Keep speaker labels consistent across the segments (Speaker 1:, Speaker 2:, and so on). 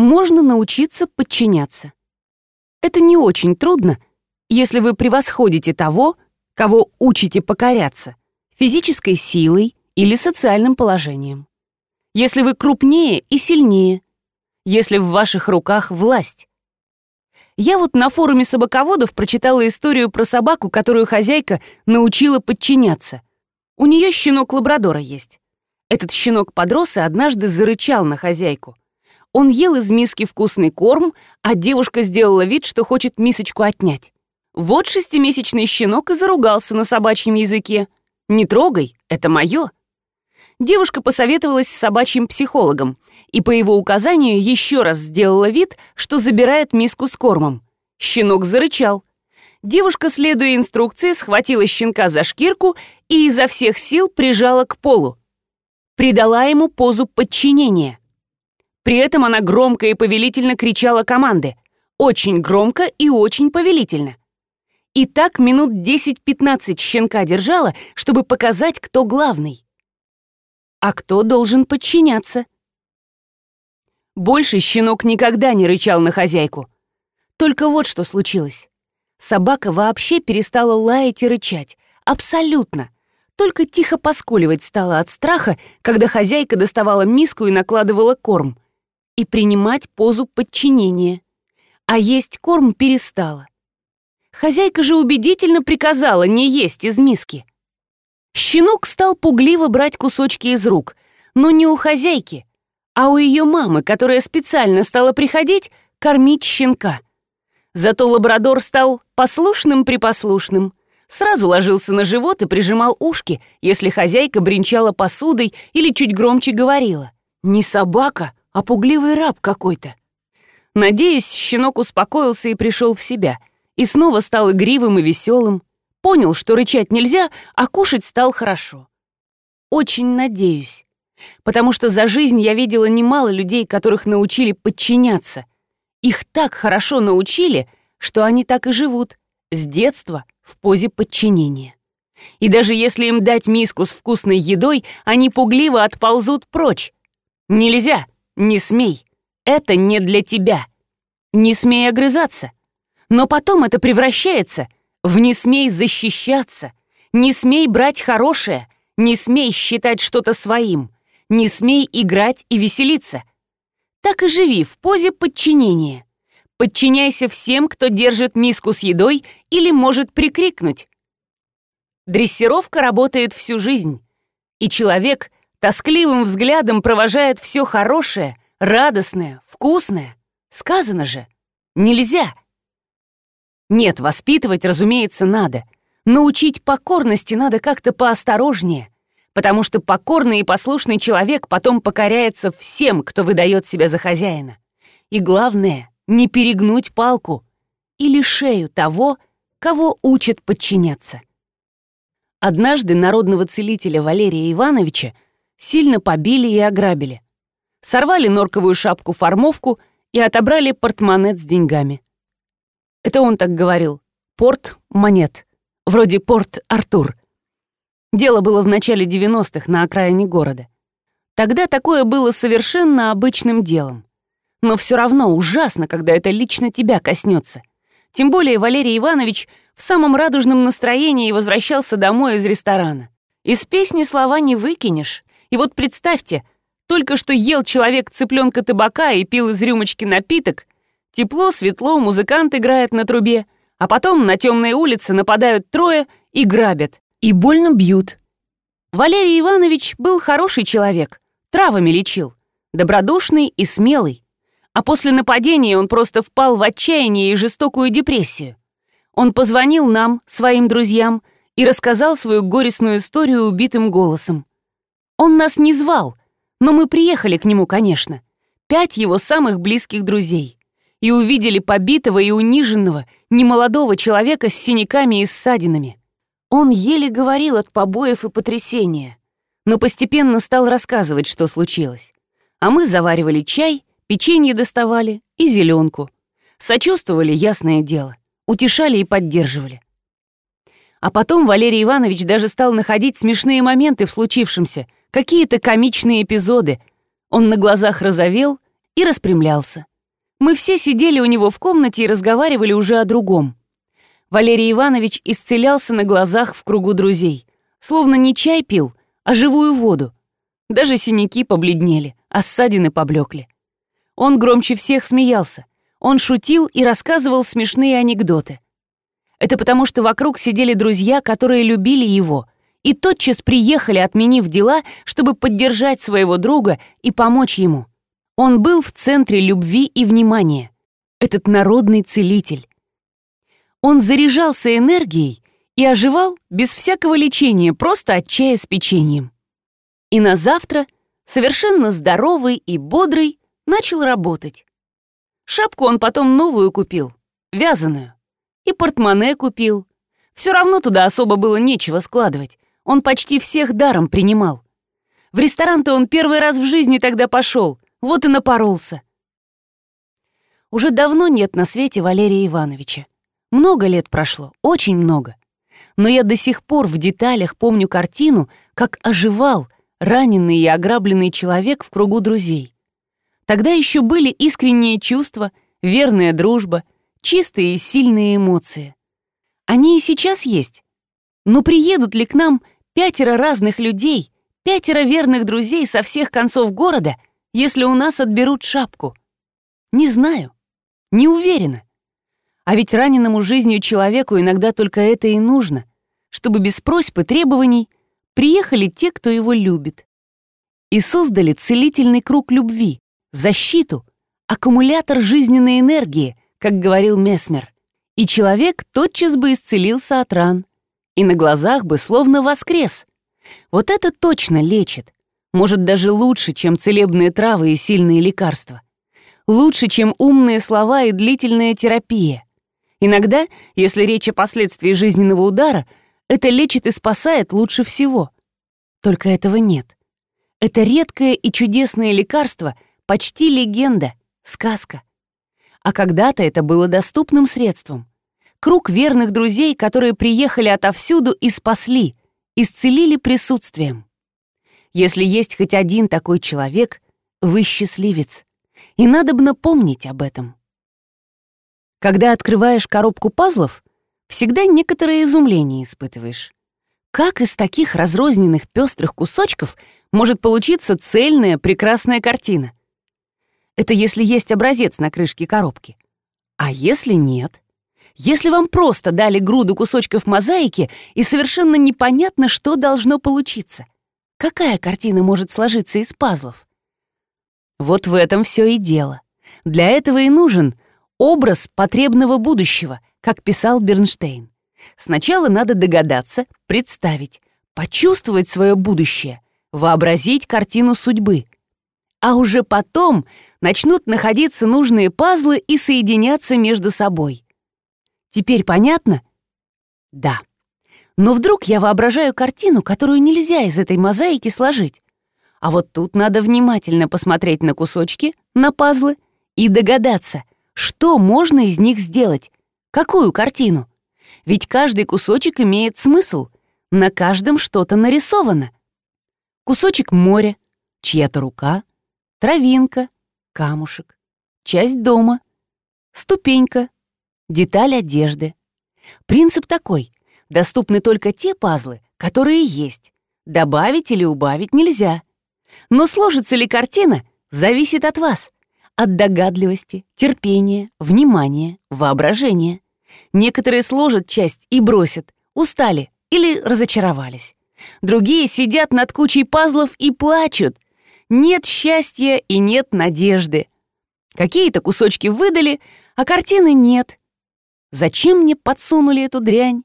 Speaker 1: Можно научиться подчиняться. Это не очень трудно, если вы превосходите того, кого учите покоряться, физической силой или социальным положением. Если вы крупнее и сильнее, если в ваших руках власть. Я вот на форуме собаководов прочитала историю про собаку, которую хозяйка научила подчиняться. У нее щенок лабрадора есть. Этот щенок подрос и однажды зарычал на хозяйку. Он ел из миски вкусный корм, а девушка сделала вид, что хочет мисочку отнять. Вот шестимесячный щенок и заругался на собачьем языке. «Не трогай, это мое». Девушка посоветовалась с собачьим психологом и по его указанию еще раз сделала вид, что забирает миску с кормом. Щенок зарычал. Девушка, следуя инструкции, схватила щенка за шкирку и изо всех сил прижала к полу. Придала ему позу подчинения. При этом она громко и повелительно кричала команды. Очень громко и очень повелительно. И так минут 10-15 щенка держала, чтобы показать, кто главный. А кто должен подчиняться? Больше щенок никогда не рычал на хозяйку. Только вот что случилось. Собака вообще перестала лаять и рычать. Абсолютно. Только тихо поскуливать стала от страха, когда хозяйка доставала миску и накладывала корм. И принимать позу подчинения. А есть корм перестала. Хозяйка же убедительно приказала не есть из миски. Щенок стал пугливо брать кусочки из рук, но не у хозяйки, а у ее мамы, которая специально стала приходить кормить щенка. Зато лабрадор стал послушным-припослушным. Сразу ложился на живот и прижимал ушки, если хозяйка бренчала посудой или чуть громче говорила. Не собака, а пугливый раб какой-то. Надеюсь, щенок успокоился и пришел в себя — и снова стал игривым и веселым. Понял, что рычать нельзя, а кушать стал хорошо. Очень надеюсь. Потому что за жизнь я видела немало людей, которых научили подчиняться. Их так хорошо научили, что они так и живут, с детства в позе подчинения. И даже если им дать миску с вкусной едой, они пугливо отползут прочь. Нельзя, не смей. Это не для тебя. Не смей огрызаться. Но потом это превращается в «не смей защищаться», «не смей брать хорошее», «не смей считать что-то своим», «не смей играть и веселиться». Так и живи в позе подчинения. Подчиняйся всем, кто держит миску с едой или может прикрикнуть. Дрессировка работает всю жизнь, и человек тоскливым взглядом провожает все хорошее, радостное, вкусное. Сказано же, нельзя. Нет, воспитывать, разумеется, надо. Научить покорности надо как-то поосторожнее, потому что покорный и послушный человек потом покоряется всем, кто выдает себя за хозяина. И главное, не перегнуть палку или шею того, кого учат подчиняться. Однажды народного целителя Валерия Ивановича сильно побили и ограбили. Сорвали норковую шапку-формовку и отобрали портмонет с деньгами. Это он так говорил. Порт монет. Вроде порт Артур. Дело было в начале 90-х на окраине города. Тогда такое было совершенно обычным делом. Но все равно ужасно, когда это лично тебя коснется. Тем более Валерий Иванович в самом радужном настроении возвращался домой из ресторана. Из песни слова не выкинешь. И вот представьте, только что ел человек цыпленка табака и пил из рюмочки напиток, Тепло, светло, музыкант играет на трубе, а потом на темной улице нападают трое и грабят, и больно бьют. Валерий Иванович был хороший человек, травами лечил, добродушный и смелый. А после нападения он просто впал в отчаяние и жестокую депрессию. Он позвонил нам, своим друзьям, и рассказал свою горестную историю убитым голосом. Он нас не звал, но мы приехали к нему, конечно. Пять его самых близких друзей и увидели побитого и униженного, немолодого человека с синяками и ссадинами. Он еле говорил от побоев и потрясения, но постепенно стал рассказывать, что случилось. А мы заваривали чай, печенье доставали и зеленку. Сочувствовали, ясное дело, утешали и поддерживали. А потом Валерий Иванович даже стал находить смешные моменты в случившемся, какие-то комичные эпизоды. Он на глазах розовел и распрямлялся. Мы все сидели у него в комнате и разговаривали уже о другом. Валерий Иванович исцелялся на глазах в кругу друзей. Словно не чай пил, а живую воду. Даже синяки побледнели, а ссадины поблекли. Он громче всех смеялся. Он шутил и рассказывал смешные анекдоты. Это потому, что вокруг сидели друзья, которые любили его, и тотчас приехали, отменив дела, чтобы поддержать своего друга и помочь ему. Он был в центре любви и внимания. Этот народный целитель. Он заряжался энергией и оживал без всякого лечения, просто от чая с печеньем. И на завтра, совершенно здоровый и бодрый, начал работать. Шапку он потом новую купил, вязаную. И портмоне купил. Все равно туда особо было нечего складывать. Он почти всех даром принимал. В ресторан-то он первый раз в жизни тогда пошел, вот и напоролся. Уже давно нет на свете Валерия Ивановича. Много лет прошло, очень много. Но я до сих пор в деталях помню картину, как оживал раненый и ограбленный человек в кругу друзей. Тогда еще были искренние чувства, верная дружба, чистые и сильные эмоции. Они и сейчас есть. Но приедут ли к нам пятеро разных людей, пятеро верных друзей со всех концов города, если у нас отберут шапку? Не знаю. Не уверена. А ведь раненому жизнью человеку иногда только это и нужно, чтобы без просьб и требований приехали те, кто его любит. И создали целительный круг любви, защиту, аккумулятор жизненной энергии, как говорил Месмер. И человек тотчас бы исцелился от ран. И на глазах бы словно воскрес. Вот это точно лечит. Может, даже лучше, чем целебные травы и сильные лекарства. Лучше, чем умные слова и длительная терапия. Иногда, если речь о последствии жизненного удара, это лечит и спасает лучше всего. Только этого нет. Это редкое и чудесное лекарство — Почти легенда, сказка. А когда-то это было доступным средством. Круг верных друзей, которые приехали отовсюду и спасли, исцелили присутствием. Если есть хоть один такой человек, вы счастливец. И надо бы напомнить об этом. Когда открываешь коробку пазлов, всегда некоторое изумление испытываешь. Как из таких разрозненных пестрых кусочков может получиться цельная прекрасная картина? Это если есть образец на крышке коробки. А если нет? Если вам просто дали груду кусочков мозаики и совершенно непонятно, что должно получиться. Какая картина может сложиться из пазлов? Вот в этом все и дело. Для этого и нужен образ потребного будущего, как писал Бернштейн. Сначала надо догадаться, представить, почувствовать свое будущее, вообразить картину судьбы — а уже потом начнут находиться нужные пазлы и соединяться между собой. Теперь понятно? Да. Но вдруг я воображаю картину, которую нельзя из этой мозаики сложить. А вот тут надо внимательно посмотреть на кусочки, на пазлы и догадаться, что можно из них сделать, какую картину. Ведь каждый кусочек имеет смысл, на каждом что-то нарисовано. Кусочек моря, чья-то рука, травинка, камушек, часть дома, ступенька, деталь одежды. Принцип такой. Доступны только те пазлы, которые есть. Добавить или убавить нельзя. Но сложится ли картина, зависит от вас. От догадливости, терпения, внимания, воображения. Некоторые сложат часть и бросят, устали или разочаровались. Другие сидят над кучей пазлов и плачут — нет счастья и нет надежды. Какие-то кусочки выдали, а картины нет. Зачем мне подсунули эту дрянь?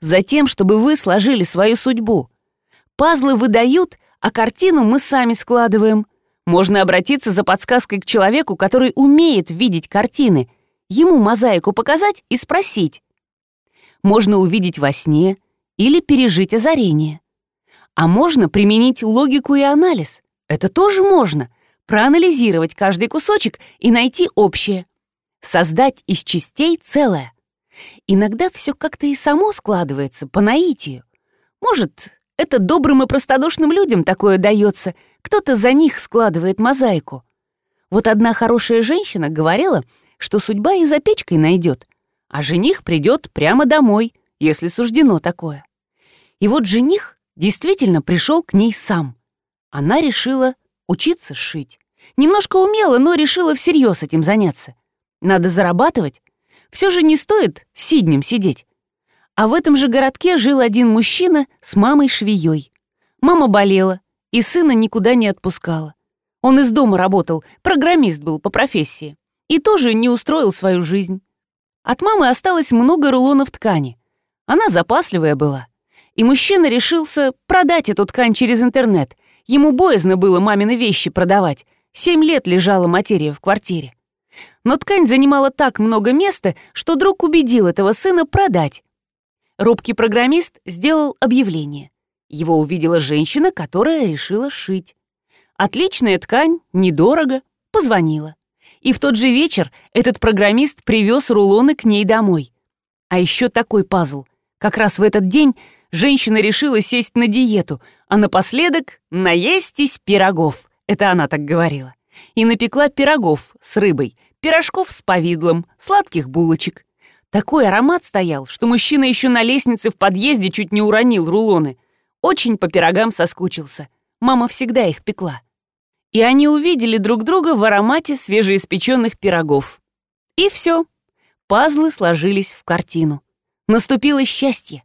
Speaker 1: Затем, чтобы вы сложили свою судьбу. Пазлы выдают, а картину мы сами складываем. Можно обратиться за подсказкой к человеку, который умеет видеть картины, ему мозаику показать и спросить. Можно увидеть во сне или пережить озарение. А можно применить логику и анализ. Это тоже можно. Проанализировать каждый кусочек и найти общее. Создать из частей целое. Иногда все как-то и само складывается по наитию. Может, это добрым и простодушным людям такое дается, кто-то за них складывает мозаику. Вот одна хорошая женщина говорила, что судьба и за печкой найдет, а жених придет прямо домой, если суждено такое. И вот жених действительно пришел к ней сам. Она решила учиться шить. Немножко умела, но решила всерьез этим заняться. Надо зарабатывать. Все же не стоит сиднем сидеть. А в этом же городке жил один мужчина с мамой-швеей. Мама болела, и сына никуда не отпускала. Он из дома работал, программист был по профессии. И тоже не устроил свою жизнь. От мамы осталось много рулонов ткани. Она запасливая была. И мужчина решился продать эту ткань через интернет. Ему боязно было мамины вещи продавать. Семь лет лежала материя в квартире. Но ткань занимала так много места, что друг убедил этого сына продать. Робкий программист сделал объявление. Его увидела женщина, которая решила шить. Отличная ткань, недорого, позвонила. И в тот же вечер этот программист привез рулоны к ней домой. А еще такой пазл. Как раз в этот день женщина решила сесть на диету, а напоследок наестись пирогов. Это она так говорила. И напекла пирогов с рыбой, пирожков с повидлом, сладких булочек. Такой аромат стоял, что мужчина еще на лестнице в подъезде чуть не уронил рулоны. Очень по пирогам соскучился. Мама всегда их пекла. И они увидели друг друга в аромате свежеиспеченных пирогов. И все. Пазлы сложились в картину. Наступило счастье.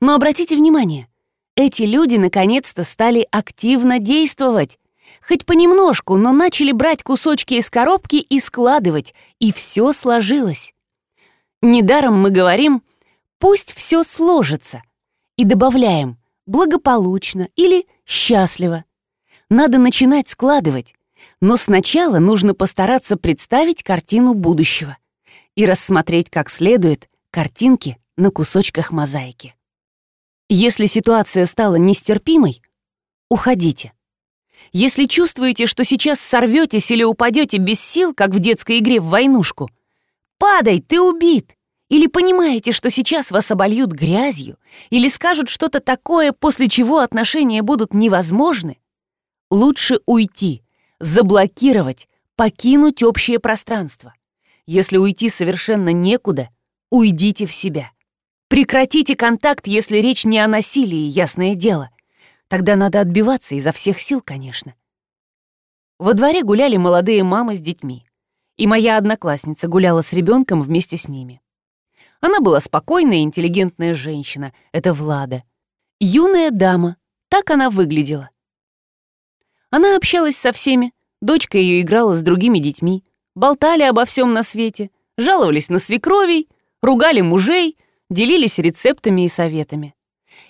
Speaker 1: Но обратите внимание, эти люди наконец-то стали активно действовать. Хоть понемножку, но начали брать кусочки из коробки и складывать, и все сложилось. Недаром мы говорим «пусть все сложится» и добавляем «благополучно» или «счастливо». Надо начинать складывать, но сначала нужно постараться представить картину будущего и рассмотреть как следует картинки на кусочках мозаики. Если ситуация стала нестерпимой, уходите. Если чувствуете, что сейчас сорветесь или упадете без сил, как в детской игре в войнушку, падай, ты убит. Или понимаете, что сейчас вас обольют грязью, или скажут что-то такое, после чего отношения будут невозможны, лучше уйти, заблокировать, покинуть общее пространство. Если уйти совершенно некуда, уйдите в себя. Прекратите контакт, если речь не о насилии, ясное дело. Тогда надо отбиваться изо всех сил, конечно. Во дворе гуляли молодые мамы с детьми. И моя одноклассница гуляла с ребенком вместе с ними. Она была спокойная и интеллигентная женщина, это Влада. Юная дама, так она выглядела. Она общалась со всеми, дочка ее играла с другими детьми, болтали обо всем на свете, жаловались на свекровей, ругали мужей — делились рецептами и советами.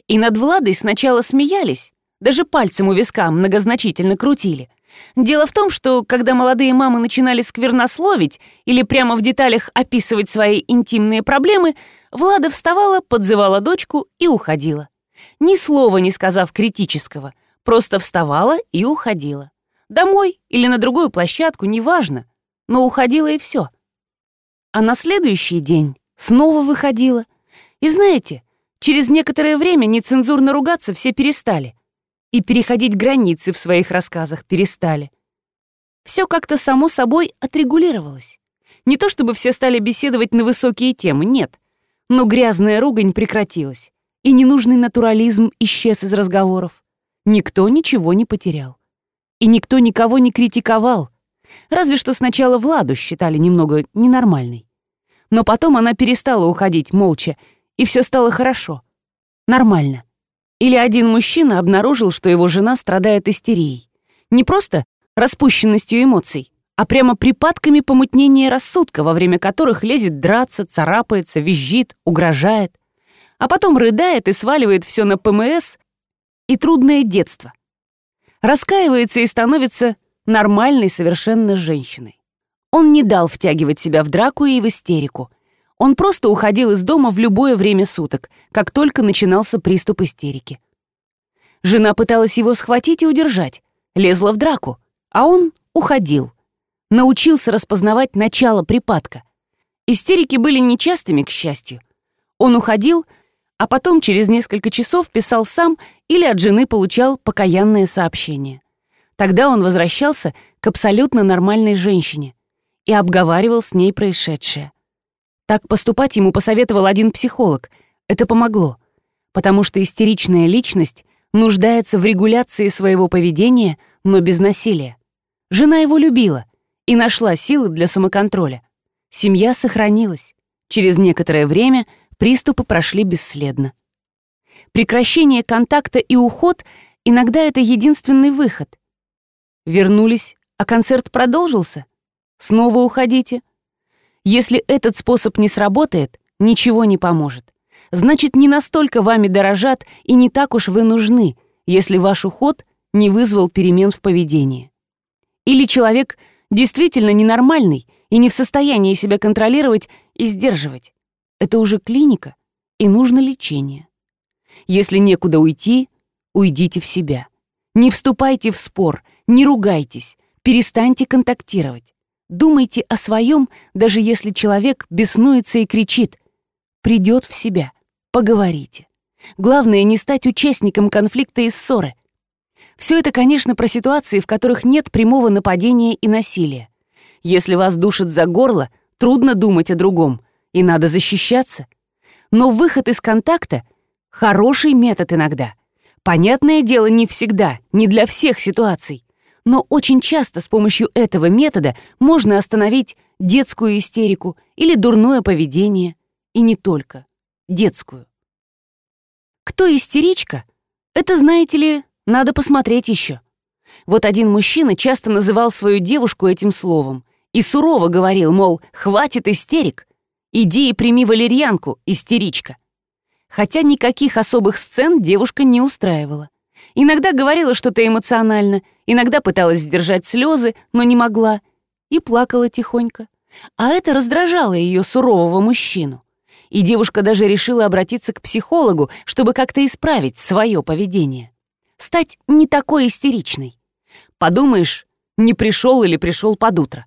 Speaker 1: И над Владой сначала смеялись, даже пальцем у виска многозначительно крутили. Дело в том, что когда молодые мамы начинали сквернословить или прямо в деталях описывать свои интимные проблемы, Влада вставала, подзывала дочку и уходила. Ни слова не сказав критического, просто вставала и уходила. Домой или на другую площадку, неважно, но уходила и все. А на следующий день снова выходила — и знаете, через некоторое время нецензурно ругаться все перестали. И переходить границы в своих рассказах перестали. Все как-то само собой отрегулировалось. Не то чтобы все стали беседовать на высокие темы, нет. Но грязная ругань прекратилась, и ненужный натурализм исчез из разговоров. Никто ничего не потерял. И никто никого не критиковал. Разве что сначала Владу считали немного ненормальной. Но потом она перестала уходить молча и все стало хорошо. Нормально. Или один мужчина обнаружил, что его жена страдает истерией. Не просто распущенностью эмоций, а прямо припадками помутнения рассудка, во время которых лезет драться, царапается, визжит, угрожает. А потом рыдает и сваливает все на ПМС и трудное детство. Раскаивается и становится нормальной совершенно женщиной. Он не дал втягивать себя в драку и в истерику, он просто уходил из дома в любое время суток, как только начинался приступ истерики. Жена пыталась его схватить и удержать, лезла в драку, а он уходил. Научился распознавать начало припадка. Истерики были нечастыми, к счастью. Он уходил, а потом через несколько часов писал сам или от жены получал покаянное сообщение. Тогда он возвращался к абсолютно нормальной женщине и обговаривал с ней происшедшее. Так поступать ему посоветовал один психолог. Это помогло, потому что истеричная личность нуждается в регуляции своего поведения, но без насилия. Жена его любила и нашла силы для самоконтроля. Семья сохранилась. Через некоторое время приступы прошли бесследно. Прекращение контакта и уход иногда это единственный выход. Вернулись, а концерт продолжился? Снова уходите? Если этот способ не сработает, ничего не поможет. Значит, не настолько вами дорожат и не так уж вы нужны, если ваш уход не вызвал перемен в поведении. Или человек действительно ненормальный и не в состоянии себя контролировать и сдерживать. Это уже клиника, и нужно лечение. Если некуда уйти, уйдите в себя. Не вступайте в спор, не ругайтесь, перестаньте контактировать. Думайте о своем, даже если человек беснуется и кричит. Придет в себя. Поговорите. Главное не стать участником конфликта и ссоры. Все это, конечно, про ситуации, в которых нет прямого нападения и насилия. Если вас душат за горло, трудно думать о другом, и надо защищаться. Но выход из контакта — хороший метод иногда. Понятное дело, не всегда, не для всех ситуаций. Но очень часто с помощью этого метода можно остановить детскую истерику или дурное поведение. И не только. Детскую. Кто истеричка? Это, знаете ли, надо посмотреть еще. Вот один мужчина часто называл свою девушку этим словом и сурово говорил, мол, хватит истерик, иди и прими валерьянку, истеричка. Хотя никаких особых сцен девушка не устраивала. Иногда говорила что-то эмоционально, иногда пыталась сдержать слезы, но не могла, и плакала тихонько. А это раздражало ее сурового мужчину. И девушка даже решила обратиться к психологу, чтобы как-то исправить свое поведение. Стать не такой истеричной. Подумаешь, не пришел или пришел под утро.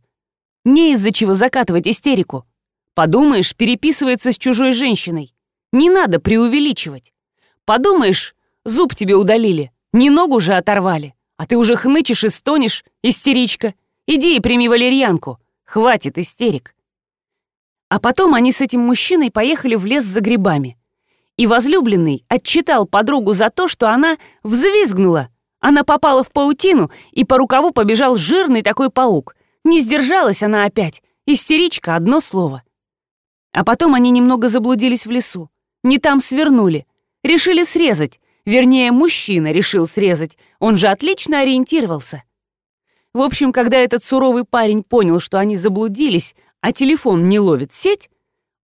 Speaker 1: Не из-за чего закатывать истерику. Подумаешь, переписывается с чужой женщиной. Не надо преувеличивать. Подумаешь, зуб тебе удалили, не ногу же оторвали, а ты уже хнычешь и стонешь, истеричка. Иди и прими валерьянку. Хватит истерик. А потом они с этим мужчиной поехали в лес за грибами. И возлюбленный отчитал подругу за то, что она взвизгнула. Она попала в паутину, и по рукаву побежал жирный такой паук. Не сдержалась она опять. Истеричка — одно слово. А потом они немного заблудились в лесу. Не там свернули. Решили срезать. Вернее, мужчина решил срезать. Он же отлично ориентировался. В общем, когда этот суровый парень понял, что они заблудились, а телефон не ловит сеть,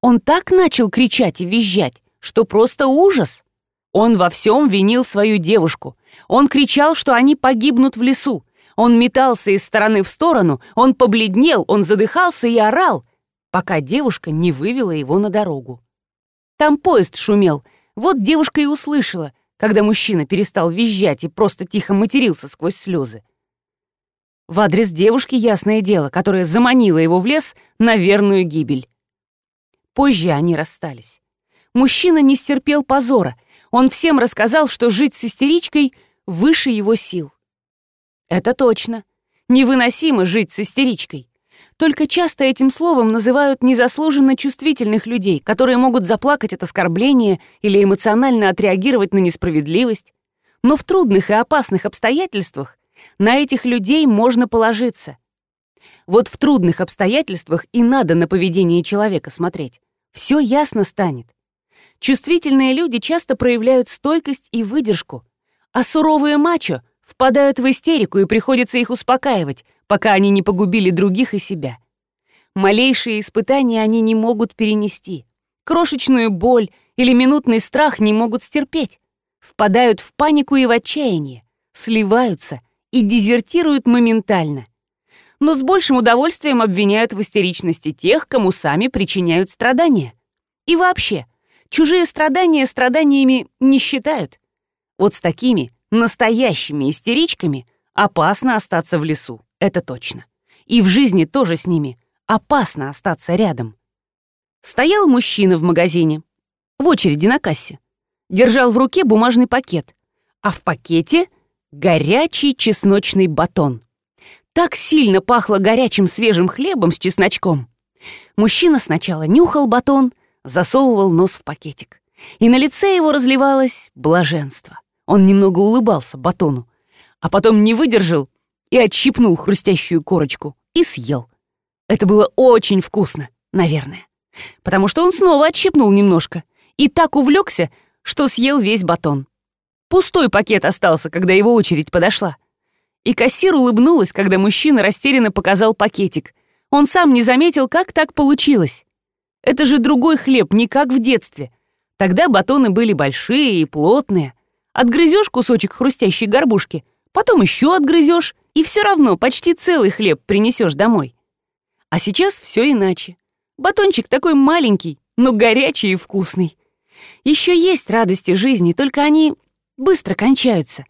Speaker 1: он так начал кричать и визжать, что просто ужас. Он во всем винил свою девушку. Он кричал, что они погибнут в лесу. Он метался из стороны в сторону, он побледнел, он задыхался и орал, пока девушка не вывела его на дорогу. Там поезд шумел, вот девушка и услышала, когда мужчина перестал визжать и просто тихо матерился сквозь слезы. В адрес девушки, ясное дело, которая заманила его в лес на верную гибель. Позже они расстались. Мужчина не стерпел позора. Он всем рассказал, что жить с истеричкой выше его сил. Это точно. Невыносимо жить с истеричкой. Только часто этим словом называют незаслуженно чувствительных людей, которые могут заплакать от оскорбления или эмоционально отреагировать на несправедливость. Но в трудных и опасных обстоятельствах на этих людей можно положиться. Вот в трудных обстоятельствах и надо на поведение человека смотреть. Все ясно станет. Чувствительные люди часто проявляют стойкость и выдержку, а суровые мачо — впадают в истерику и приходится их успокаивать, пока они не погубили других и себя. Малейшие испытания они не могут перенести. Крошечную боль или минутный страх не могут стерпеть. Впадают в панику и в отчаяние, сливаются и дезертируют моментально. Но с большим удовольствием обвиняют в истеричности тех, кому сами причиняют страдания. И вообще, чужие страдания страданиями не считают. Вот с такими Настоящими истеричками опасно остаться в лесу, это точно. И в жизни тоже с ними опасно остаться рядом. Стоял мужчина в магазине, в очереди на кассе. Держал в руке бумажный пакет, а в пакете горячий чесночный батон. Так сильно пахло горячим свежим хлебом с чесночком. Мужчина сначала нюхал батон, засовывал нос в пакетик. И на лице его разливалось блаженство. Он немного улыбался батону, а потом не выдержал и отщипнул хрустящую корочку и съел. Это было очень вкусно, наверное, потому что он снова отщипнул немножко и так увлекся, что съел весь батон. Пустой пакет остался, когда его очередь подошла. И кассир улыбнулась, когда мужчина растерянно показал пакетик. Он сам не заметил, как так получилось. Это же другой хлеб, не как в детстве. Тогда батоны были большие и плотные. Отгрызешь кусочек хрустящей горбушки, потом еще отгрызешь, и все равно почти целый хлеб принесешь домой. А сейчас все иначе. Батончик такой маленький, но горячий и вкусный. Еще есть радости жизни, только они быстро кончаются.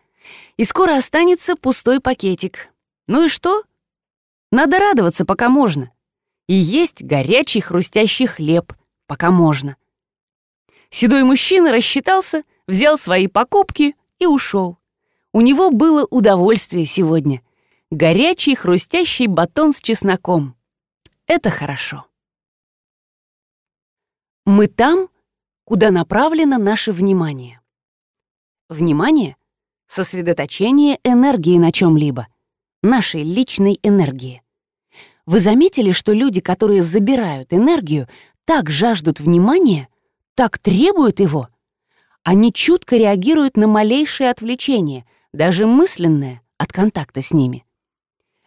Speaker 1: И скоро останется пустой пакетик. Ну и что? Надо радоваться, пока можно. И есть горячий хрустящий хлеб, пока можно. Седой мужчина рассчитался, взял свои покупки и ушел. У него было удовольствие сегодня. Горячий хрустящий батон с чесноком. Это хорошо. Мы там, куда направлено наше внимание. Внимание — сосредоточение энергии на чем-либо, нашей личной энергии. Вы заметили, что люди, которые забирают энергию, так жаждут внимания, так требуют его? Они чутко реагируют на малейшее отвлечение, даже мысленное, от контакта с ними.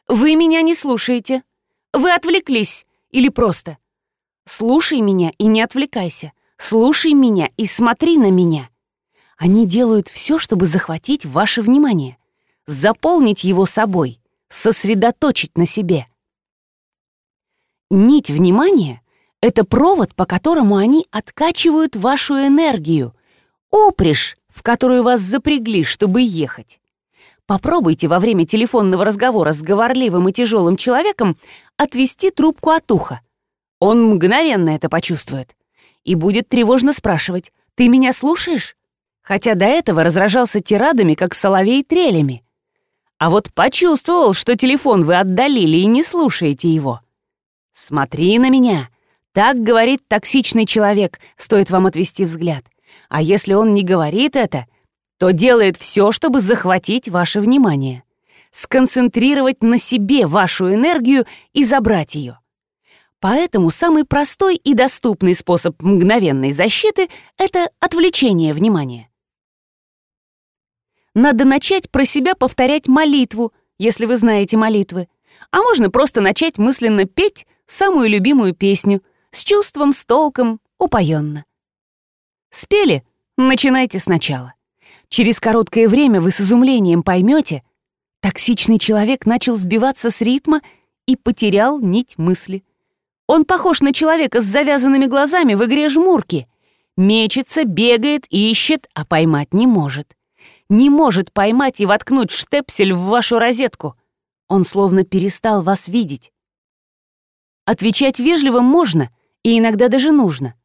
Speaker 1: «Вы меня не слушаете. Вы отвлеклись. Или просто «Слушай меня и не отвлекайся. Слушай меня и смотри на меня». Они делают все, чтобы захватить ваше внимание, заполнить его собой, сосредоточить на себе. Нить внимания — это провод, по которому они откачивают вашу энергию, упряжь, в которую вас запрягли, чтобы ехать. Попробуйте во время телефонного разговора с говорливым и тяжелым человеком отвести трубку от уха. Он мгновенно это почувствует и будет тревожно спрашивать «Ты меня слушаешь?» хотя до этого разражался тирадами, как соловей трелями. А вот почувствовал, что телефон вы отдалили и не слушаете его. «Смотри на меня!» Так говорит токсичный человек, стоит вам отвести взгляд. А если он не говорит это, то делает все, чтобы захватить ваше внимание, сконцентрировать на себе вашу энергию и забрать ее. Поэтому самый простой и доступный способ мгновенной защиты — это отвлечение внимания надо начать про себя повторять молитву, если вы знаете молитвы. А можно просто начать мысленно петь самую любимую песню с чувством, с толком, упоенно. Спели? Начинайте сначала. Через короткое время вы с изумлением поймете, токсичный человек начал сбиваться с ритма и потерял нить мысли. Он похож на человека с завязанными глазами в игре жмурки. Мечется, бегает, ищет, а поймать не может не может поймать и воткнуть штепсель в вашу розетку. Он словно перестал вас видеть. Отвечать вежливо можно и иногда даже нужно.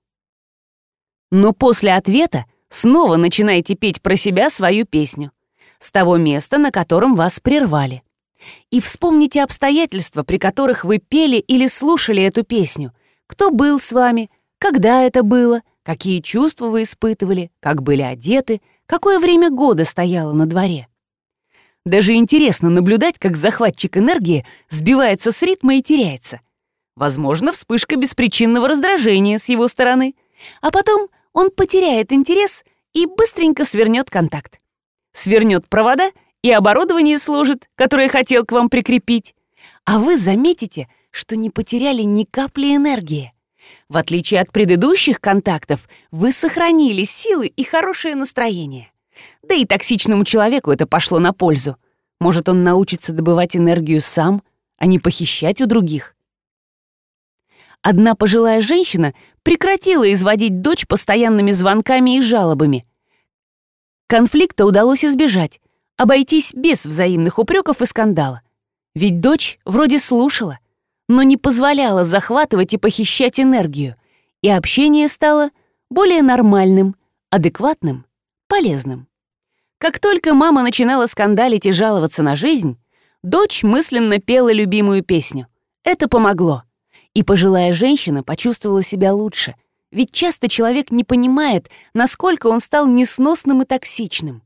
Speaker 1: Но после ответа снова начинайте петь про себя свою песню с того места, на котором вас прервали. И вспомните обстоятельства, при которых вы пели или слушали эту песню. Кто был с вами, когда это было, какие чувства вы испытывали, как были одеты — какое время года стояло на дворе. Даже интересно наблюдать, как захватчик энергии сбивается с ритма и теряется. Возможно, вспышка беспричинного раздражения с его стороны. А потом он потеряет интерес и быстренько свернет контакт. Свернет провода и оборудование сложит, которое хотел к вам прикрепить. А вы заметите, что не потеряли ни капли энергии. В отличие от предыдущих контактов, вы сохранили силы и хорошее настроение. Да и токсичному человеку это пошло на пользу. Может, он научится добывать энергию сам, а не похищать у других. Одна пожилая женщина прекратила изводить дочь постоянными звонками и жалобами. Конфликта удалось избежать, обойтись без взаимных упреков и скандала. Ведь дочь вроде слушала, но не позволяла захватывать и похищать энергию, и общение стало более нормальным, адекватным, полезным. Как только мама начинала скандалить и жаловаться на жизнь, дочь мысленно пела любимую песню. Это помогло. И пожилая женщина почувствовала себя лучше, ведь часто человек не понимает, насколько он стал несносным и токсичным.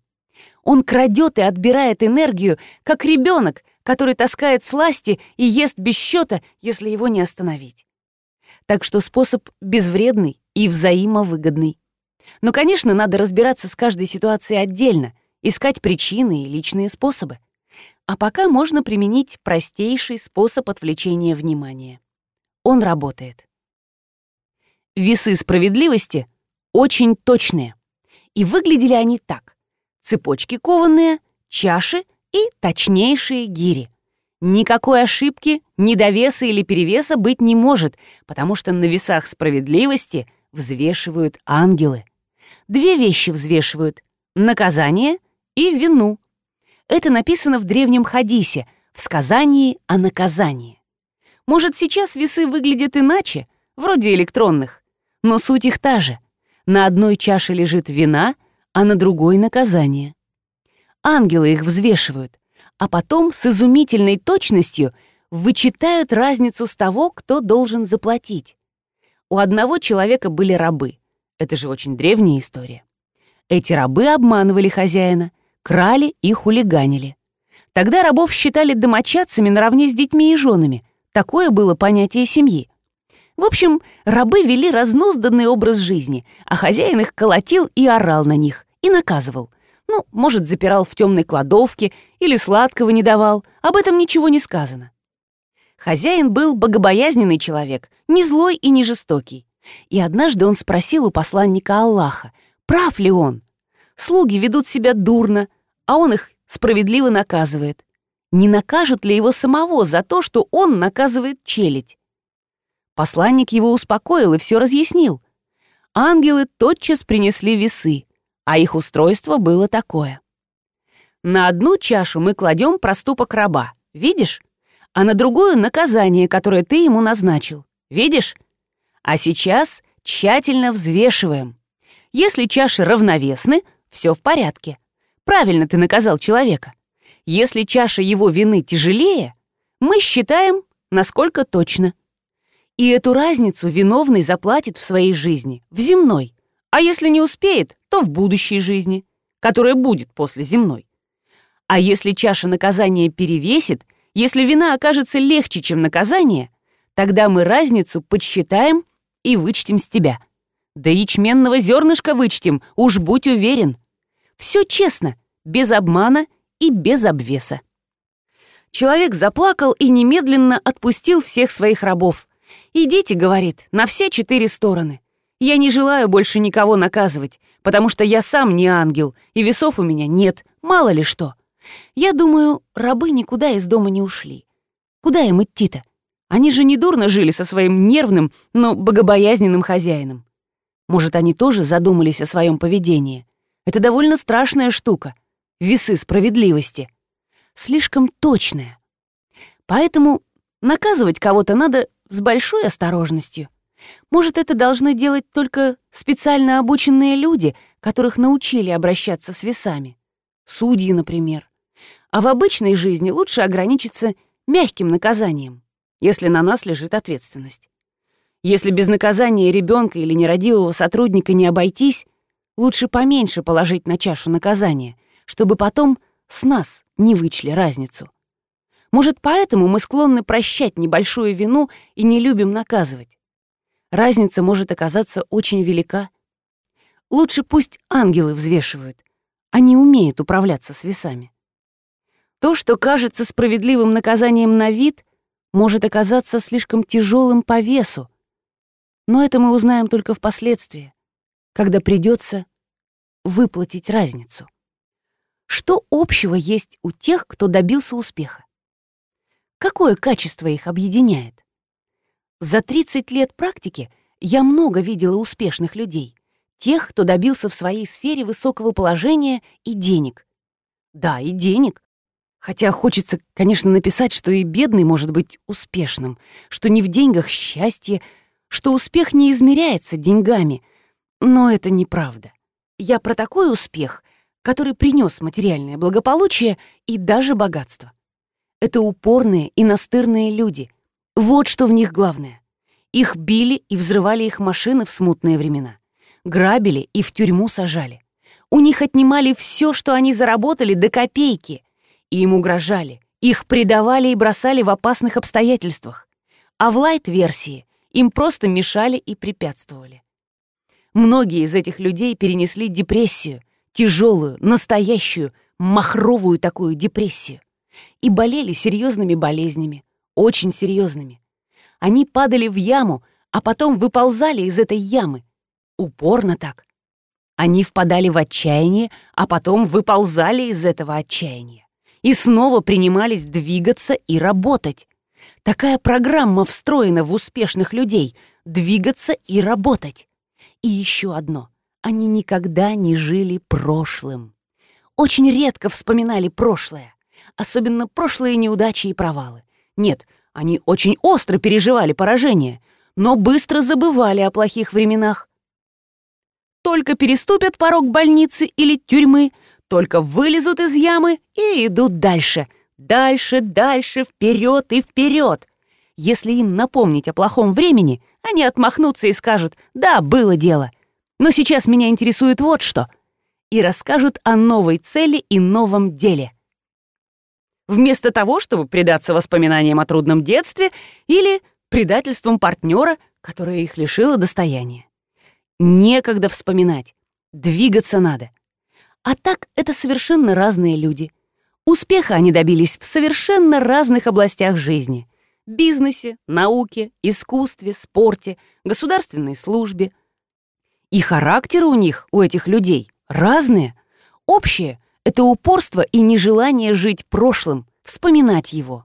Speaker 1: Он крадет и отбирает энергию, как ребенок, который таскает сласти и ест без счета, если его не остановить. Так что способ безвредный и взаимовыгодный. Но, конечно, надо разбираться с каждой ситуацией отдельно, искать причины и личные способы. А пока можно применить простейший способ отвлечения внимания. Он работает. Весы справедливости очень точные. И выглядели они так. Цепочки кованые, чаши и точнейшие гири. Никакой ошибки, недовеса или перевеса быть не может, потому что на весах справедливости взвешивают ангелы. Две вещи взвешивают — наказание и вину. Это написано в древнем хадисе, в сказании о наказании. Может, сейчас весы выглядят иначе, вроде электронных, но суть их та же. На одной чаше лежит вина, а на другой — наказание. Ангелы их взвешивают, а потом с изумительной точностью вычитают разницу с того, кто должен заплатить. У одного человека были рабы. Это же очень древняя история. Эти рабы обманывали хозяина, крали и хулиганили. Тогда рабов считали домочадцами наравне с детьми и женами. Такое было понятие семьи. В общем, рабы вели разнузданный образ жизни, а хозяин их колотил и орал на них, и наказывал. Ну, может, запирал в темной кладовке или сладкого не давал. Об этом ничего не сказано. Хозяин был богобоязненный человек, не злой и не жестокий. И однажды он спросил у посланника Аллаха, прав ли он. Слуги ведут себя дурно, а он их справедливо наказывает. Не накажут ли его самого за то, что он наказывает челядь? Посланник его успокоил и все разъяснил. Ангелы тотчас принесли весы а их устройство было такое. На одну чашу мы кладем проступок раба, видишь? А на другую — наказание, которое ты ему назначил, видишь? А сейчас тщательно взвешиваем. Если чаши равновесны, все в порядке. Правильно ты наказал человека. Если чаша его вины тяжелее, мы считаем, насколько точно. И эту разницу виновный заплатит в своей жизни, в земной. А если не успеет, то в будущей жизни, которая будет после земной. А если чаша наказания перевесит, если вина окажется легче, чем наказание, тогда мы разницу подсчитаем и вычтем с тебя. Да ячменного зернышка вычтем, уж будь уверен. Все честно, без обмана и без обвеса. Человек заплакал и немедленно отпустил всех своих рабов. «Идите», — говорит, — «на все четыре стороны. Я не желаю больше никого наказывать, потому что я сам не ангел, и весов у меня нет, мало ли что. Я думаю, рабы никуда из дома не ушли. Куда им идти-то? Они же недурно жили со своим нервным, но богобоязненным хозяином. Может, они тоже задумались о своем поведении? Это довольно страшная штука. Весы справедливости. Слишком точная. Поэтому наказывать кого-то надо с большой осторожностью. Может, это должны делать только специально обученные люди, которых научили обращаться с весами. Судьи, например. А в обычной жизни лучше ограничиться мягким наказанием, если на нас лежит ответственность. Если без наказания ребенка или нерадивого сотрудника не обойтись, лучше поменьше положить на чашу наказания, чтобы потом с нас не вычли разницу. Может, поэтому мы склонны прощать небольшую вину и не любим наказывать разница может оказаться очень велика. Лучше пусть ангелы взвешивают. Они умеют управляться с весами. То, что кажется справедливым наказанием на вид, может оказаться слишком тяжелым по весу. Но это мы узнаем только впоследствии, когда придется выплатить разницу. Что общего есть у тех, кто добился успеха? Какое качество их объединяет? За 30 лет практики я много видела успешных людей, тех, кто добился в своей сфере высокого положения и денег. Да, и денег. Хотя хочется, конечно, написать, что и бедный может быть успешным, что не в деньгах счастье, что успех не измеряется деньгами. Но это неправда. Я про такой успех, который принес материальное благополучие и даже богатство. Это упорные и настырные люди. Вот что в них главное. Их били и взрывали их машины в смутные времена. Грабили и в тюрьму сажали. У них отнимали все, что они заработали, до копейки. И им угрожали. Их предавали и бросали в опасных обстоятельствах. А в лайт-версии им просто мешали и препятствовали. Многие из этих людей перенесли депрессию, тяжелую, настоящую, махровую такую депрессию. И болели серьезными болезнями, очень серьезными. Они падали в яму, а потом выползали из этой ямы. Упорно так. Они впадали в отчаяние, а потом выползали из этого отчаяния. И снова принимались двигаться и работать. Такая программа встроена в успешных людей — двигаться и работать. И еще одно — они никогда не жили прошлым. Очень редко вспоминали прошлое, особенно прошлые неудачи и провалы. Нет, они очень остро переживали поражение, но быстро забывали о плохих временах. Только переступят порог больницы или тюрьмы, только вылезут из ямы и идут дальше. Дальше, дальше, вперед и вперед. Если им напомнить о плохом времени, они отмахнутся и скажут «Да, было дело», но сейчас меня интересует вот что. И расскажут о новой цели и новом деле. Вместо того, чтобы предаться воспоминаниям о трудном детстве или предательством партнера, которое их лишило достояния. Некогда вспоминать. Двигаться надо. А так это совершенно разные люди. Успеха они добились в совершенно разных областях жизни. Бизнесе, науке, искусстве, спорте, государственной службе — и характеры у них, у этих людей, разные. Общее — это упорство и нежелание жить прошлым, вспоминать его.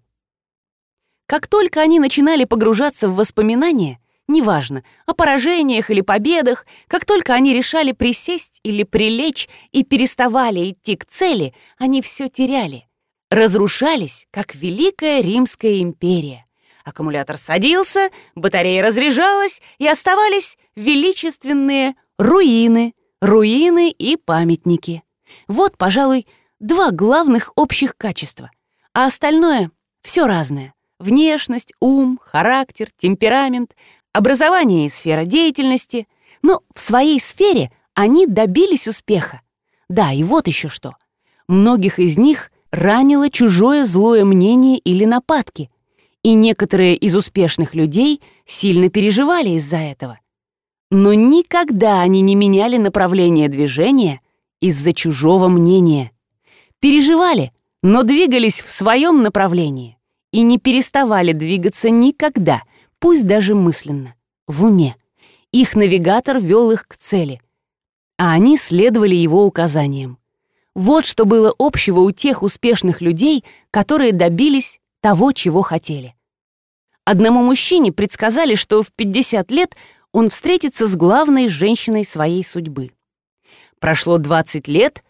Speaker 1: Как только они начинали погружаться в воспоминания, неважно, о поражениях или победах, как только они решали присесть или прилечь и переставали идти к цели, они все теряли. Разрушались, как Великая Римская империя. Аккумулятор садился, батарея разряжалась, и оставались величественные руины, руины и памятники. Вот, пожалуй, два главных общих качества. А остальное — все разное. Внешность, ум, характер, темперамент, образование и сфера деятельности. Но в своей сфере они добились успеха. Да, и вот еще что. Многих из них ранило чужое злое мнение или нападки, и некоторые из успешных людей сильно переживали из-за этого. Но никогда они не меняли направление движения из-за чужого мнения. Переживали, но двигались в своем направлении и не переставали двигаться никогда, пусть даже мысленно, в уме. Их навигатор вел их к цели, а они следовали его указаниям. Вот что было общего у тех успешных людей, которые добились того, чего хотели. Одному мужчине предсказали, что в 50 лет он встретится с главной женщиной своей судьбы. Прошло 20 лет,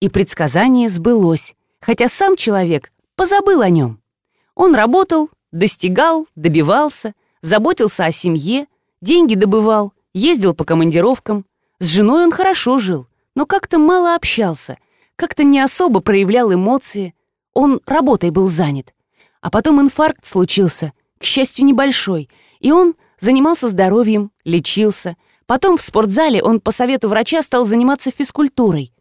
Speaker 1: и предсказание сбылось, хотя сам человек позабыл о нем. Он работал, достигал, добивался, заботился о семье, деньги добывал, ездил по командировкам. С женой он хорошо жил, но как-то мало общался, как-то не особо проявлял эмоции. Он работой был занят. А потом инфаркт случился, к счастью, небольшой, и он занимался здоровьем, лечился. Потом в спортзале он по совету врача стал заниматься физкультурой.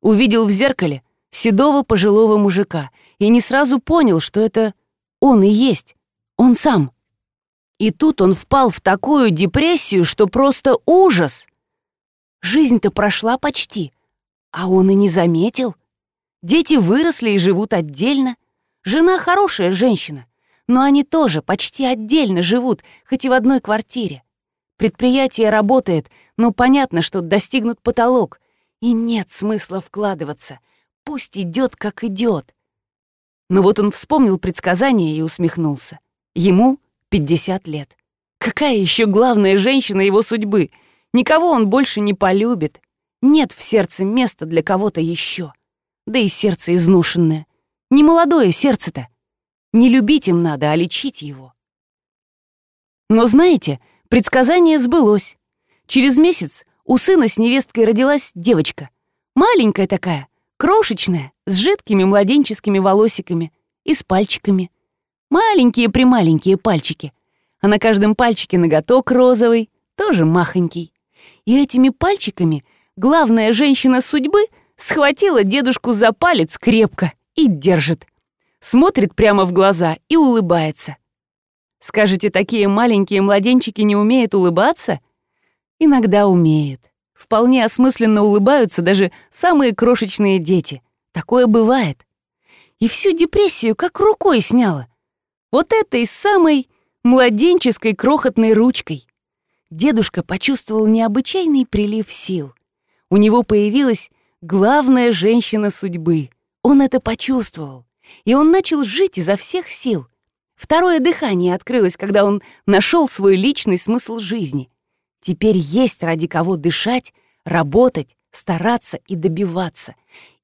Speaker 1: Увидел в зеркале седого пожилого мужика и не сразу понял, что это он и есть, он сам. И тут он впал в такую депрессию, что просто ужас. Жизнь-то прошла почти, а он и не заметил. Дети выросли и живут отдельно. Жена хорошая женщина, но они тоже почти отдельно живут, хоть и в одной квартире. Предприятие работает, но понятно, что достигнут потолок, и нет смысла вкладываться. Пусть идет, как идет. Но вот он вспомнил предсказание и усмехнулся. Ему 50 лет. Какая еще главная женщина его судьбы? Никого он больше не полюбит. Нет в сердце места для кого-то еще. Да и сердце изношенное. Не молодое сердце-то. Не любить им надо, а лечить его. Но знаете, предсказание сбылось. Через месяц у сына с невесткой родилась девочка. Маленькая такая, Крошечная, с жидкими младенческими волосиками и с пальчиками. Маленькие-прималенькие пальчики. А на каждом пальчике ноготок розовый, тоже махонький. И этими пальчиками главная женщина судьбы схватила дедушку за палец крепко и держит. Смотрит прямо в глаза и улыбается. Скажете, такие маленькие младенчики не умеют улыбаться? Иногда умеют. Вполне осмысленно улыбаются даже самые крошечные дети. Такое бывает. И всю депрессию как рукой сняла. Вот этой самой младенческой крохотной ручкой. Дедушка почувствовал необычайный прилив сил. У него появилась главная женщина судьбы. Он это почувствовал. И он начал жить изо всех сил. Второе дыхание открылось, когда он нашел свой личный смысл жизни. Теперь есть ради кого дышать, работать, стараться и добиваться.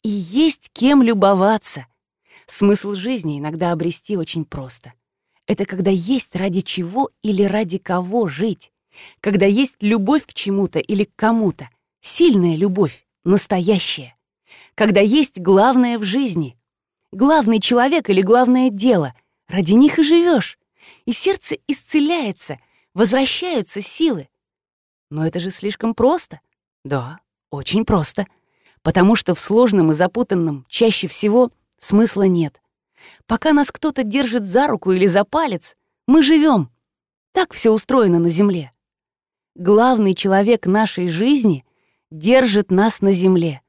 Speaker 1: И есть кем любоваться. Смысл жизни иногда обрести очень просто. Это когда есть ради чего или ради кого жить. Когда есть любовь к чему-то или к кому-то. Сильная любовь, настоящая. Когда есть главное в жизни. Главный человек или главное дело — Ради них и живешь. И сердце исцеляется, возвращаются силы. Но это же слишком просто. Да, очень просто. Потому что в сложном и запутанном чаще всего смысла нет. Пока нас кто-то держит за руку или за палец, мы живем. Так все устроено на Земле. Главный человек нашей жизни держит нас на Земле.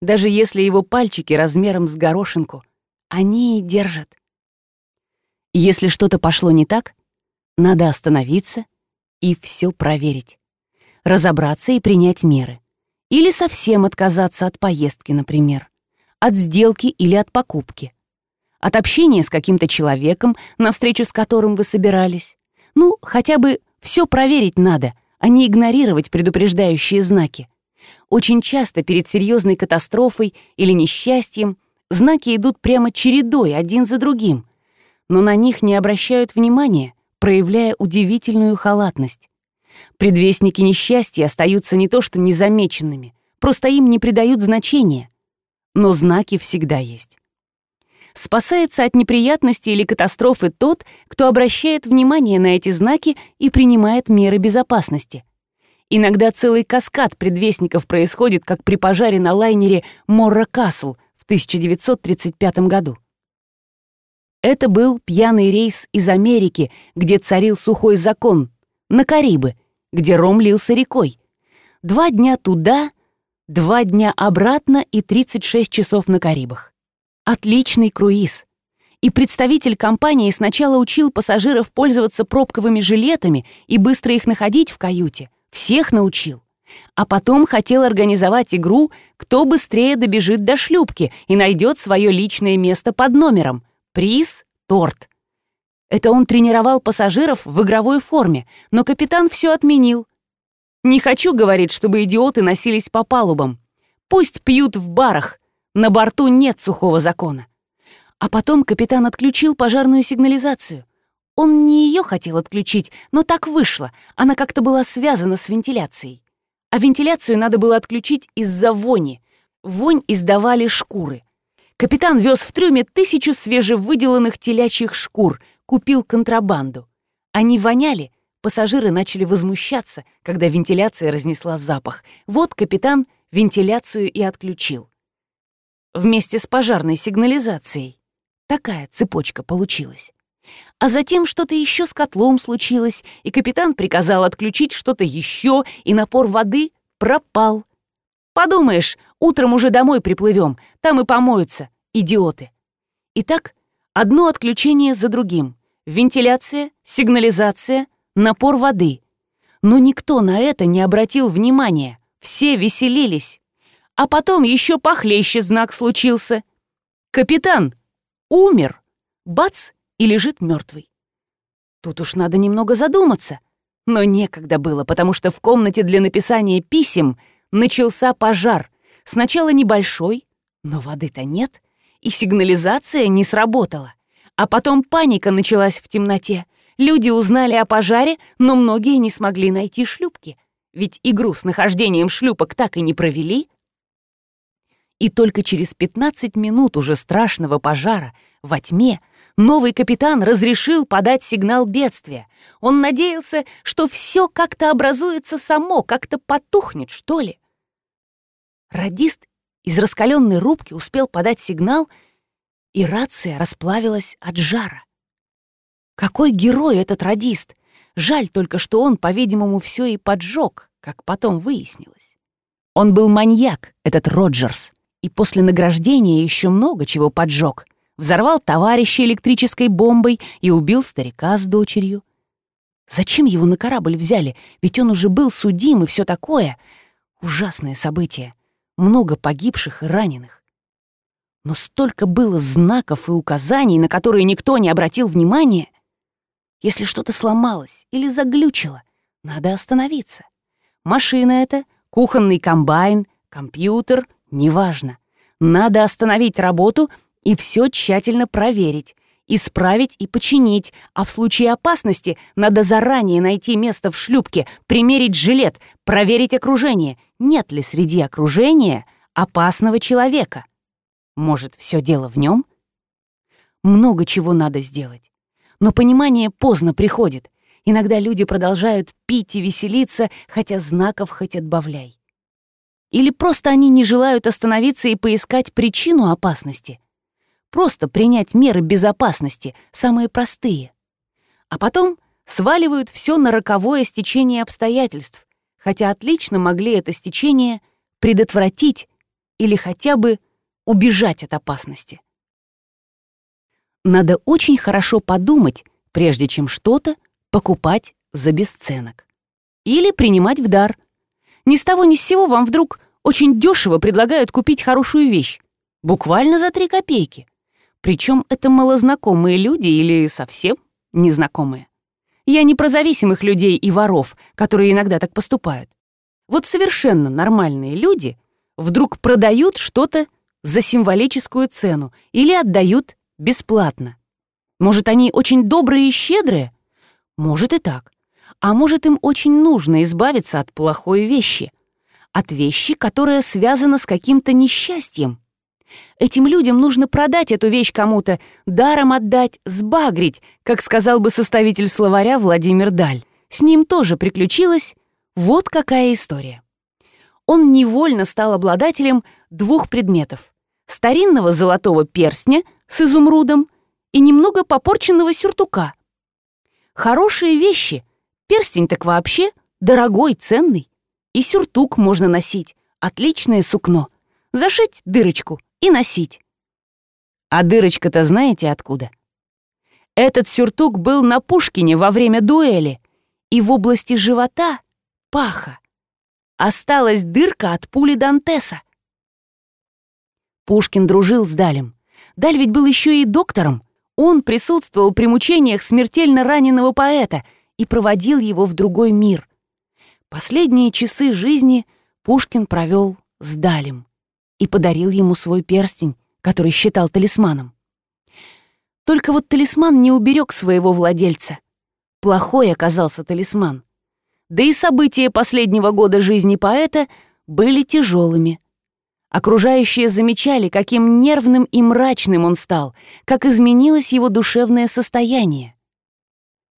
Speaker 1: Даже если его пальчики размером с горошинку, они и держат. Если что-то пошло не так, надо остановиться и все проверить. Разобраться и принять меры. Или совсем отказаться от поездки, например. От сделки или от покупки. От общения с каким-то человеком, на встречу с которым вы собирались. Ну, хотя бы все проверить надо, а не игнорировать предупреждающие знаки. Очень часто перед серьезной катастрофой или несчастьем знаки идут прямо чередой, один за другим, но на них не обращают внимания, проявляя удивительную халатность. Предвестники несчастья остаются не то что незамеченными, просто им не придают значения. Но знаки всегда есть. Спасается от неприятности или катастрофы тот, кто обращает внимание на эти знаки и принимает меры безопасности. Иногда целый каскад предвестников происходит, как при пожаре на лайнере «Морра Касл» 1935 году. Это был пьяный рейс из Америки, где царил сухой закон, на Карибы, где ром лился рекой. Два дня туда, два дня обратно и 36 часов на Карибах. Отличный круиз. И представитель компании сначала учил пассажиров пользоваться пробковыми жилетами и быстро их находить в каюте. Всех научил. А потом хотел организовать игру «Кто быстрее добежит до шлюпки и найдет свое личное место под номером», Приз — торт. Это он тренировал пассажиров в игровой форме, но капитан все отменил. «Не хочу, — говорит, — чтобы идиоты носились по палубам. Пусть пьют в барах. На борту нет сухого закона». А потом капитан отключил пожарную сигнализацию. Он не ее хотел отключить, но так вышло. Она как-то была связана с вентиляцией. А вентиляцию надо было отключить из-за вони. Вонь издавали шкуры. Капитан вез в трюме тысячу свежевыделанных телячьих шкур, купил контрабанду. Они воняли, пассажиры начали возмущаться, когда вентиляция разнесла запах. Вот капитан вентиляцию и отключил. Вместе с пожарной сигнализацией. Такая цепочка получилась. А затем что-то еще с котлом случилось, и капитан приказал отключить что-то еще, и напор воды пропал. Подумаешь, утром уже домой приплывем, там и помоются, идиоты. Итак, одно отключение за другим. Вентиляция, сигнализация, напор воды. Но никто на это не обратил внимания. Все веселились. А потом еще похлеще знак случился. Капитан умер. Бац, и лежит мертвый. Тут уж надо немного задуматься. Но некогда было, потому что в комнате для написания писем начался пожар. Сначала небольшой, но воды-то нет, и сигнализация не сработала. А потом паника началась в темноте. Люди узнали о пожаре, но многие не смогли найти шлюпки. Ведь игру с нахождением шлюпок так и не провели. И только через 15 минут уже страшного пожара во тьме новый капитан разрешил подать сигнал бедствия. Он надеялся, что все как-то образуется само, как-то потухнет, что ли. Радист из раскаленной рубки успел подать сигнал, и рация расплавилась от жара. Какой герой этот радист! Жаль только, что он, по-видимому, все и поджег, как потом выяснилось. Он был маньяк, этот Роджерс, и после награждения еще много чего поджег. Взорвал товарища электрической бомбой и убил старика с дочерью. Зачем его на корабль взяли? Ведь он уже был судим и все такое. Ужасное событие много погибших и раненых. Но столько было знаков и указаний, на которые никто не обратил внимания. Если что-то сломалось или заглючило, надо остановиться. Машина это, кухонный комбайн, компьютер, неважно. Надо остановить работу и все тщательно проверить, исправить и починить, а в случае опасности надо заранее найти место в шлюпке, примерить жилет, проверить окружение, нет ли среди окружения опасного человека. Может, все дело в нем? Много чего надо сделать. Но понимание поздно приходит. Иногда люди продолжают пить и веселиться, хотя знаков хоть отбавляй. Или просто они не желают остановиться и поискать причину опасности — просто принять меры безопасности, самые простые. А потом сваливают все на роковое стечение обстоятельств, хотя отлично могли это стечение предотвратить или хотя бы убежать от опасности. Надо очень хорошо подумать, прежде чем что-то покупать за бесценок. Или принимать в дар. Ни с того ни с сего вам вдруг очень дешево предлагают купить хорошую вещь. Буквально за три копейки. Причем это малознакомые люди или совсем незнакомые. Я не про зависимых людей и воров, которые иногда так поступают. Вот совершенно нормальные люди вдруг продают что-то за символическую цену или отдают бесплатно. Может, они очень добрые и щедрые? Может и так. А может, им очень нужно избавиться от плохой вещи. От вещи, которая связана с каким-то несчастьем. Этим людям нужно продать эту вещь кому-то, даром отдать, сбагрить, как сказал бы составитель словаря Владимир Даль. С ним тоже приключилась вот какая история. Он невольно стал обладателем двух предметов. Старинного золотого перстня с изумрудом и немного попорченного сюртука. Хорошие вещи. Перстень так вообще дорогой, ценный. И сюртук можно носить. Отличное сукно. Зашить дырочку — и носить. А дырочка-то знаете откуда? Этот сюртук был на Пушкине во время дуэли, и в области живота, паха, осталась дырка от пули Дантеса. Пушкин дружил с Далем. Даль ведь был еще и доктором. Он присутствовал при мучениях смертельно раненого поэта и проводил его в другой мир. Последние часы жизни Пушкин провел с Далем и подарил ему свой перстень, который считал талисманом. Только вот талисман не уберег своего владельца. Плохой оказался талисман. Да и события последнего года жизни поэта были тяжелыми. Окружающие замечали, каким нервным и мрачным он стал, как изменилось его душевное состояние.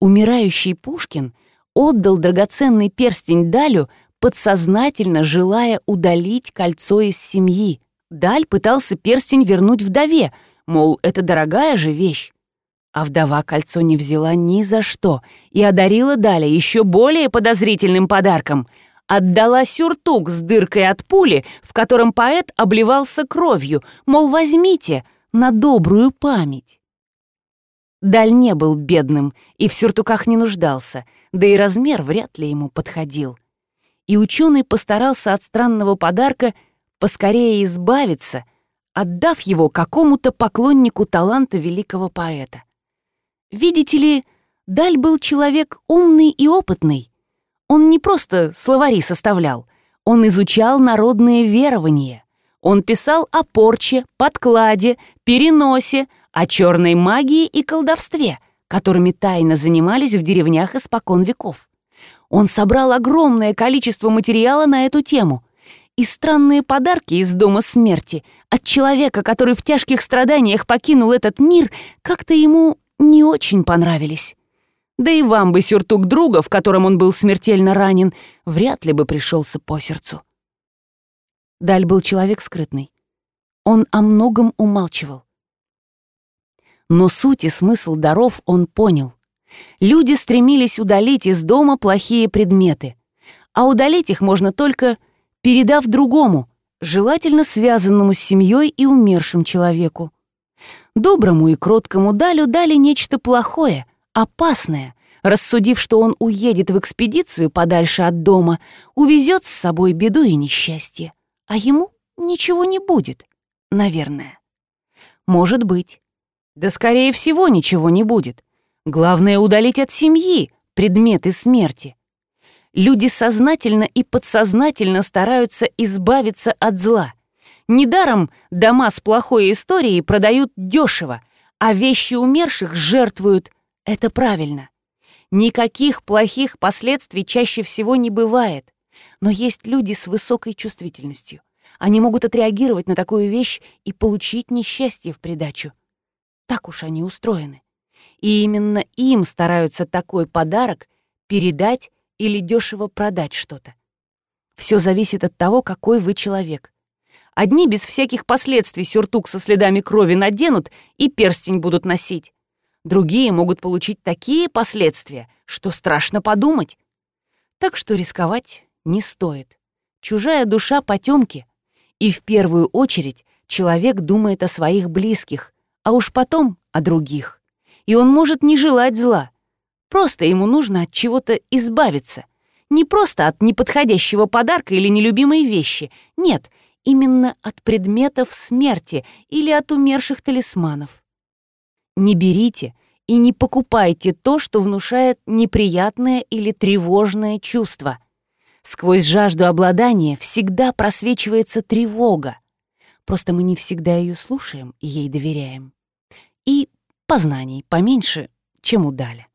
Speaker 1: Умирающий Пушкин отдал драгоценный перстень Далю подсознательно желая удалить кольцо из семьи. Даль пытался перстень вернуть вдове, мол, это дорогая же вещь. А вдова кольцо не взяла ни за что и одарила Даля еще более подозрительным подарком. Отдала сюртук с дыркой от пули, в котором поэт обливался кровью, мол, возьмите на добрую память. Даль не был бедным и в сюртуках не нуждался, да и размер вряд ли ему подходил и ученый постарался от странного подарка поскорее избавиться, отдав его какому-то поклоннику таланта великого поэта. Видите ли, Даль был человек умный и опытный. Он не просто словари составлял, он изучал народные верования. Он писал о порче, подкладе, переносе, о черной магии и колдовстве, которыми тайно занимались в деревнях испокон веков. Он собрал огромное количество материала на эту тему И странные подарки из дома смерти от человека, который в тяжких страданиях покинул этот мир, как-то ему не очень понравились. Да и вам бы сюртук друга, в котором он был смертельно ранен, вряд ли бы пришелся по сердцу. Даль был человек скрытный. Он о многом умалчивал. Но суть и смысл даров он понял. Люди стремились удалить из дома плохие предметы, а удалить их можно только передав другому, желательно связанному с семьей и умершим человеку. Доброму и кроткому Далю дали нечто плохое, опасное, рассудив, что он уедет в экспедицию подальше от дома, увезет с собой беду и несчастье, а ему ничего не будет, наверное. Может быть. Да, скорее всего, ничего не будет. Главное — удалить от семьи предметы смерти люди сознательно и подсознательно стараются избавиться от зла. Недаром дома с плохой историей продают дешево, а вещи умерших жертвуют. Это правильно. Никаких плохих последствий чаще всего не бывает. Но есть люди с высокой чувствительностью. Они могут отреагировать на такую вещь и получить несчастье в придачу. Так уж они устроены. И именно им стараются такой подарок передать или дешево продать что-то. Все зависит от того, какой вы человек. Одни без всяких последствий сюртук со следами крови наденут и перстень будут носить. Другие могут получить такие последствия, что страшно подумать. Так что рисковать не стоит. Чужая душа потемки. И в первую очередь человек думает о своих близких, а уж потом о других. И он может не желать зла, Просто ему нужно от чего-то избавиться. Не просто от неподходящего подарка или нелюбимой вещи. Нет, именно от предметов смерти или от умерших талисманов. Не берите и не покупайте то, что внушает неприятное или тревожное чувство. Сквозь жажду обладания всегда просвечивается тревога. Просто мы не всегда ее слушаем и ей доверяем. И познаний поменьше, чем удали.